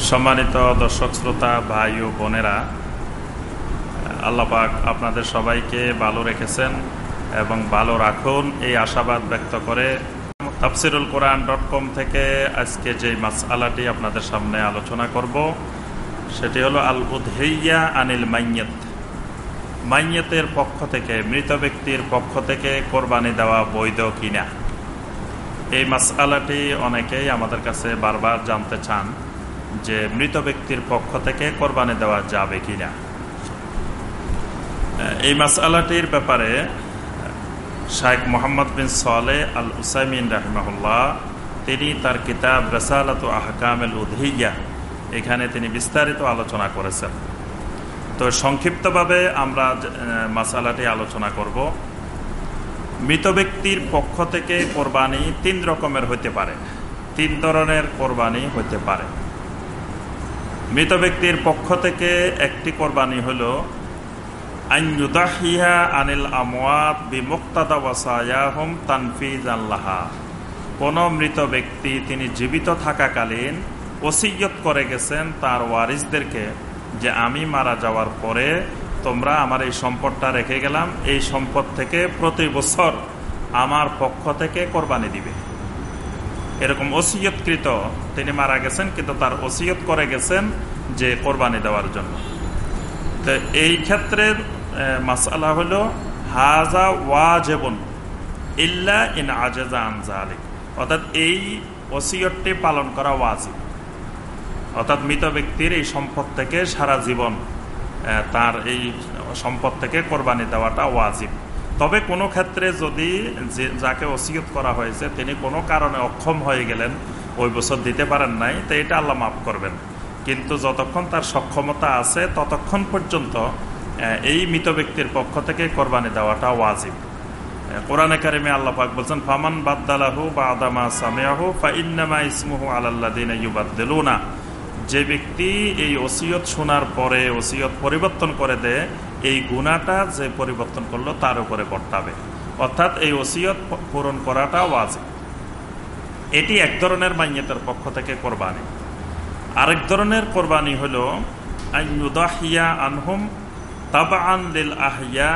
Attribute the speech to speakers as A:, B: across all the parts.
A: সম্মানিত দর্শক, শ্রোতা, ভাই ও বোনেরা আল্লাপাক আপনাদের সবাইকে ভালো রেখেছেন এবং ভালো রাখুন এই আশাবাদ ব্যক্ত করে তাফসিরুল কোরআন ডট কম থেকে আজকে যে মাস আলাটি আপনাদের সামনে আলোচনা করব সেটি হলো আল উদহেইয়া আনিল মাইয়ত মাইয়তের পক্ষ থেকে, মৃত ব্যক্তির পক্ষ থেকে কোরবানি দেওয়া বৈধ কিনা? এই মাসআলাটি অনেকেই আমাদের কাছে বারবার জানতে চান যে মৃত ব্যক্তির পক্ষ থেকে কোরবানি দেওয়া যাবে কিনা। এই মাসআলাটির ব্যাপারে শাইখ মোহাম্মদ বিন সলে আল উসাইমিন রাহমাহুল্লাহ, তিনি তার কিতাব রসালত আহকাম উদহিয়া এখানে তিনি বিস্তারিত আলোচনা করেছেন। তো সংক্ষিপ্তভাবে আমরা মাসালাটি আলোচনা করব। মৃত ব্যক্তির পক্ষ থেকে কোরবানি তিন রকমের হইতে পারে। তিন ধরনের কোরবানি হইতে পারে। মৃত ব্যক্তির পক্ষ থেকে একটি কোরবানি হল আইনুদাহিয়া আনিল আমওয়াত বিমুক্তাদা ওয়াসায়াহম তানফিজ আল্লাহা কোন মৃত ব্যক্তি তিনি জীবিত থাকাকালীন ওসিয়ত করে গেছেন তার ওয়ারিসদেরকে যে আমি মারা যাওয়ার পরে তোমরা আমার এই সম্পদটা রেখে গেলাম, এই সম্পদ থেকে প্রতি বছর আমার পক্ষ থেকে কোরবানি দিবে। এরকম ওসিয়তকৃত তিনি মারা গেছেন, কিন্তু তার ওসিয়ত করে গেছেন যে কোরবানি দেওয়ার জন্য। তো এই ক্ষেত্রে মাসালা হলো, হাজা ওয়াজেবন ইল্লা ইন আজেজা আনজা আলী অর্থাৎ এই ওসিয়তটি পালন করা ওয়াজিব। অর্থাৎ মৃত ব্যক্তির এই সম্পদ থেকে সারা জীবন তার এই সম্পদ থেকে কোরবানি দেওয়াটা ওয়াজিব। তবে কোনো ক্ষেত্রে যদি যাকে ওসিয়ত করা হয়েছে, তিনি কোনো কারণে অক্ষম হয়ে গেলেন, ওই বছর দিতে পারেন নাই, তো এটা আল্লাহ মাফ করবেন। কিন্তু যতক্ষণ তার সক্ষমতা আছে, ততক্ষণ পর্যন্ত এই মৃত ব্যক্তির পক্ষ থেকে কোরবানি দেওয়াটা ওয়াজিব। কোরআনে কারিমে আল্লাহ পাক বলছেন, ফামান বাদ্দালাহু বা আদামা সামিয়াহু ফা ইন্নামা ইসমুহু আলাল্লাদিন ইউবাদ্দিলুনা। যে ব্যক্তি এই ওসিয়ত শোনার পরে, ওসিয়ত পরিবর্তন করে দেয়, এই গুণাটা যে পরিবর্তন করল তার উপরে বর্তাবে। অর্থাৎ এই ওসিয়ত পূরণ করাটা ওয়াজে এটি এক ধরনের মাইয়েতের পক্ষ থেকে কোরবানি। আরেক ধরনের কোরবানি হল আইনুদাহিয়া আনহুম তাবাআন লিল আহিয়া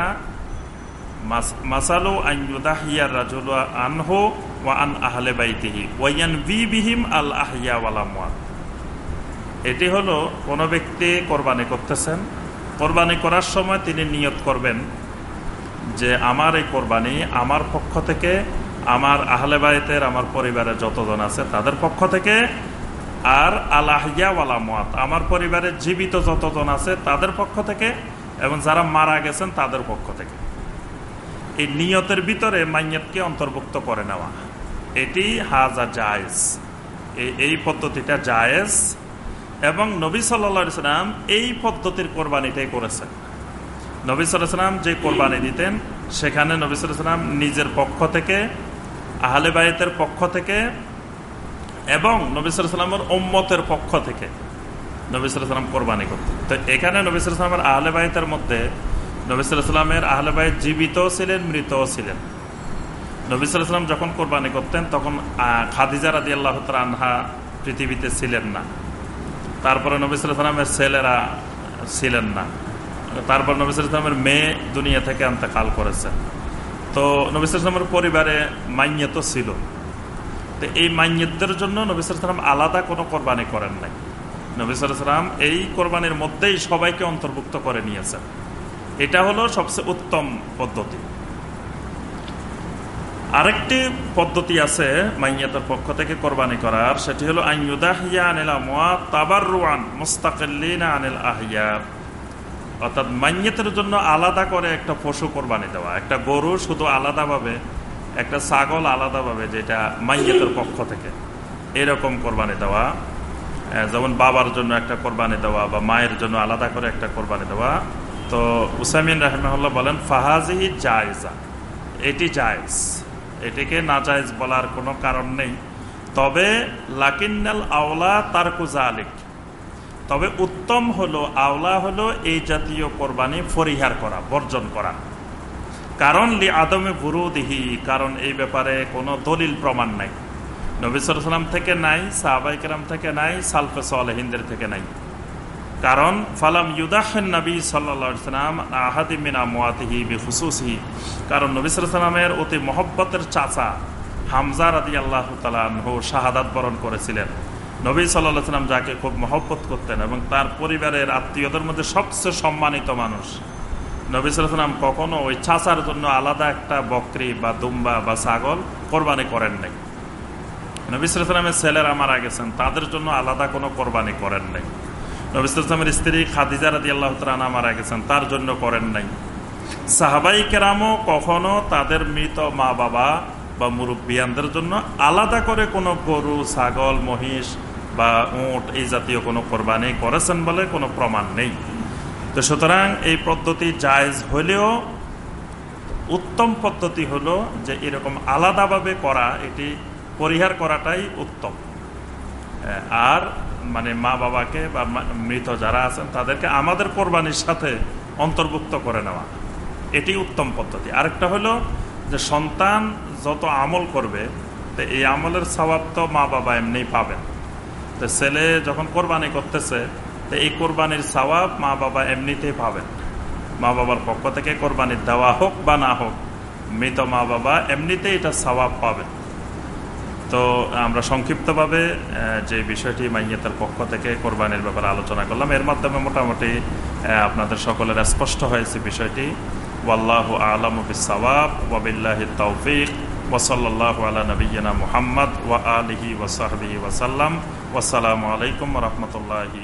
A: মাসালু আইনুদাহিয়া রাজুল আনহু ওয়া আন আহলে বাইতিহি ওয়াইয়ান বি বিহিম আল আহিয়া ওয়ালামওয়াত এটি হলো কোনো ব্যক্তি কোরবানি করতেছেন, কোরবানি করার সময় তিনি নিয়ত করবেন যে আমার এই কোরবানি আমার পক্ষ থেকে, আমার আহলে বাড়িতের আমার পরিবারের যতজন আছে তাদের পক্ষ থেকে, আর আলাহিয়া ওয়ালামাত আমার পরিবারের জীবিত যতজন আছে তাদের পক্ষ থেকে এবং যারা মারা গেছেন তাদের পক্ষ থেকে। এই নিয়তের ভিতরে মাইয়াতকে অন্তর্ভুক্ত করে নেওয়া। এটি হাজা জায়েজ। এই পদ্ধতিটা জায়েজ। এবং নবী সাল্লা সাল্লাম এই পদ্ধতির কোরবানিটাই করেছেন। নবী সাল্লাম যে কোরবানি দিতেন, সেখানে নবী সাল্লাম নিজের পক্ষ থেকে, আহলে বায়তের পক্ষ থেকে এবং নবী সাল্লামের ওম্মতের পক্ষ থেকে নবী সাল্লাম কোরবানি করতেন। তো এখানে নবী সাল্লামের আহলে বায়তের মধ্যে নবী সাল্লামের আহলে বায়ত জীবিত ছিলেন, মৃতও ছিলেন। নবী সাল্লাম যখন কোরবানি করতেন, তখন খাদিজা রাদি আল্লাহ আনহা পৃথিবীতে ছিলেন না। তারপরে নবিসামের ছেলেরা ছিলেন না। তারপর নবিসামের মেয়ে দুনিয়া থেকে কাল করেছেন তো নবিসামের পরিবারে মাইন্যত ছিল। তো এই মাইন্যদের জন্য নবিসাম আলাদা কোনো কোরবানি করেন নাই। নবিসাম এই কোরবানির মধ্যেই সবাইকে অন্তর্ভুক্ত করে নিয়েছেন। এটা হলো সবচেয়ে উত্তম পদ্ধতি। আরেকটি পদ্ধতি আছে মাইয়াতের পক্ষ থেকে কোরবানি করার, সেটি হলো আইনুদাহিয়া আহিয়া অর্থাৎ মাইয়াতের জন্য আলাদা করে একটা পশু কোরবানি দেওয়া। একটা গরু শুধু আলাদাভাবে, একটা ছাগল আলাদাভাবে, যেটা মাইয়াতের পক্ষ থেকে এরকম কোরবানি দেওয়া। যেমন বাবার জন্য একটা কোরবানি দেওয়া বা মায়ের জন্য আলাদা করে একটা কোরবানি দেওয়া। তো উসামিন রাহমাল্লাহ বলেন ফাহাজি জায়জা। এটি জায়জ। এটিকে নাজায়জ বলার কোনো কারণ নেই। তবে লাকিন্নাল আওলা তারকু জালিক তবে উত্তম হলো, আওলা হলো এই জাতীয় কোরবানি পরিহার করা, বর্জন করা। কারণ লি আদমে বুরুদিহি, কারণ এই ব্যাপারে কোনো দলিল প্রমাণ নাই। নবী সালাম থেকে নাই সাহাবাইকেরাম থেকে নাই, সালফে সালেহিনদের থেকে নাই। কারণ, ফালাম ইউদাহেন নবী সাল্লাম আহাদিমিন আমওয়াতিহি বিহুসুসহি কারণ নবী সালামের অতি মহব্বতের চাচা হামজা রাদি আল্লাহ তালাহ শাহাদাত বরণ করেছিলেন। নবী সাল্লাহ সাল্লাম যাকে খুব মহব্বত করতেন এবং তার পরিবারের আত্মীয়দের মধ্যে সবচেয়ে সম্মানিত মানুষ। নবী সাল্লাম কখনো ওই চাচার জন্য আলাদা একটা বকরি বা দুম্বা বা ছাগল কোরবানি করেন নাই। নবী সাল্লামের ছেলেরা মারা গেছেন, তাদের জন্য আলাদা কোনো কোরবানি করেন নাই। নবী সাল্লামের স্ত্রী খাদিজা রাদি আল্লাহ তালা মারা গেছেন, তার জন্য করেন নাই। সাহাবাই কেরামও কখনো তাদের মৃত মা বাবা বা মুরব্বিয়ানদের জন্য আলাদা করে কোনো গরু, ছাগল, মহিষ বা উঁট এই জাতীয় কোনো কোরবানি করেছেন বলে কোনো প্রমাণ নেই। তো সুতরাং এই পদ্ধতি জায়জ হলেও, উত্তম পদ্ধতি হলো যে এরকম আলাদাভাবে করা, এটি পরিহার করাটাই উত্তম। আর মানে মা বাবাকে বা মৃত যারা আছেন, তাদেরকে আমাদের কোরবানির সাথে অন্তর্ভুক্ত করে নেওয়া। এটি উত্তম পদ্ধতি। আরেকটা হলো যে সন্তান যত আমল করবে, তো এই আমলের স্বভাব তো মা বাবা এমনি পাবেন। তো ছেলে যখন কোরবানি করতেছে, তো এই কোরবানির স্বভাব মা বাবা এমনিতেই পাবেন। মা বাবার পক্ষ থেকে কোরবানির দেওয়া হোক বা না হোক, মৃত মা বাবা এমনিতেই এটা স্বভাব পাবেন। তো আমরা সংক্ষিপ্তভাবে যে বিষয়টি মাইয়াতের পক্ষ থেকে কোরবানির ব্যাপারে আলোচনা করলাম, এর মাধ্যমে মোটামুটি আপনাদের সকলের স্পষ্ট হয়েছে বিষয়টি। ওয়াল্লাহ আলম সাবাব ওয়াবিল্লাহ তৌফিক ওসল্লাহ আলা নবীনা মুহাম্মদ ওয়া আলহি ওসাহবিহি ওসাল্লাম ওসালামু আলাইকুম রহমতুল্লাহি